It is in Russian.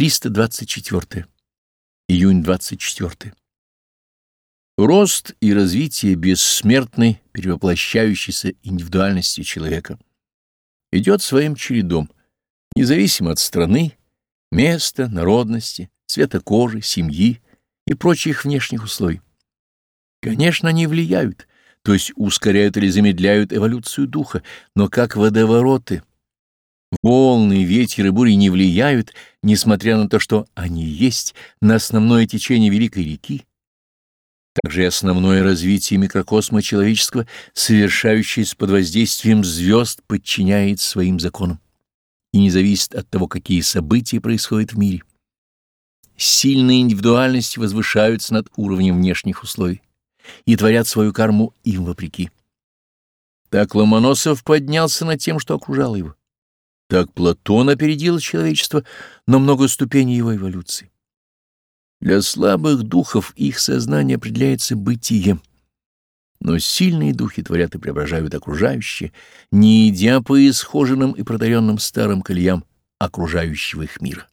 324. Июнь 24. Рост и развитие бессмертной, перевоплощающейся индивидуальности человека идет своим чередом, независимо от страны, места, народности, цвета кожи, семьи и прочих внешних условий. Конечно, они влияют, то есть ускоряют или замедляют эволюцию духа, но как водовороты. Волны, ветер и бури не влияют, несмотря на то, что они есть на основное течение великой реки. Также и основное развитие микрокосма человеческого, совершающееся под воздействием звезд, подчиняет своим законам и не зависит от того, какие события происходят в мире. Сильные индивидуальности возвышаются над уровнем внешних условий и творят свою карму им вопреки. Так Ломоносов поднялся над тем, что окружало его. Так Платон опередил человечество на много ступеней его эволюции. Для слабых духов их сознание определяется бытием, но сильные духи творят и преображают окружающие, не идя по исхоженным и протаренным старым колеям окружающего их мира.